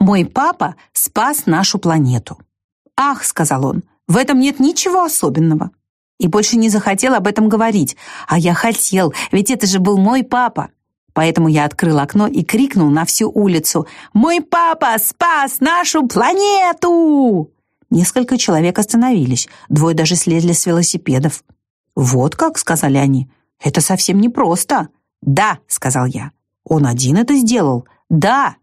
Мой папа спас нашу планету. «Ах», — сказал он, — «в этом нет ничего особенного». И больше не захотел об этом говорить. А я хотел, ведь это же был мой папа. Поэтому я открыл окно и крикнул на всю улицу «Мой папа спас нашу планету!» Несколько человек остановились, двое даже слезли с велосипедов. «Вот как», — сказали они, — «это совсем непросто». «Да», — сказал я, — «он один это сделал». «Да».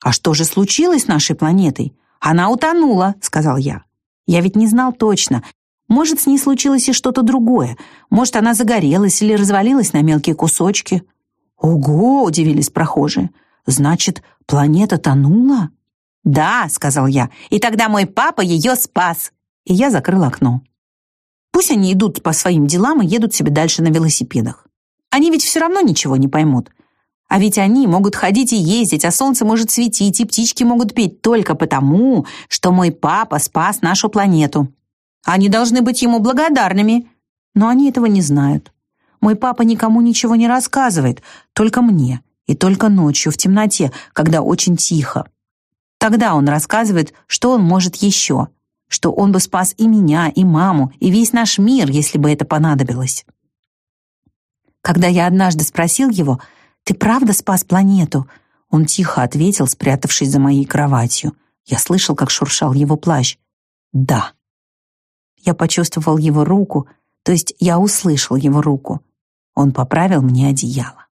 «А что же случилось с нашей планетой?» «Она утонула», — сказал я. Я ведь не знал точно. Может, с ней случилось и что-то другое. Может, она загорелась или развалилась на мелкие кусочки. «Ого!» — удивились прохожие. «Значит, планета тонула?» «Да», — сказал я, — «и тогда мой папа ее спас». И я закрыл окно. Пусть они идут по своим делам и едут себе дальше на велосипедах. Они ведь все равно ничего не поймут. А ведь они могут ходить и ездить, а солнце может светить, и птички могут петь только потому, что мой папа спас нашу планету. Они должны быть ему благодарными, но они этого не знают. Мой папа никому ничего не рассказывает, только мне, и только ночью в темноте, когда очень тихо. Тогда он рассказывает, что он может еще, что он бы спас и меня, и маму, и весь наш мир, если бы это понадобилось. Когда я однажды спросил его, «Ты правда спас планету?» Он тихо ответил, спрятавшись за моей кроватью. Я слышал, как шуршал его плащ. «Да». Я почувствовал его руку, то есть я услышал его руку. Он поправил мне одеяло.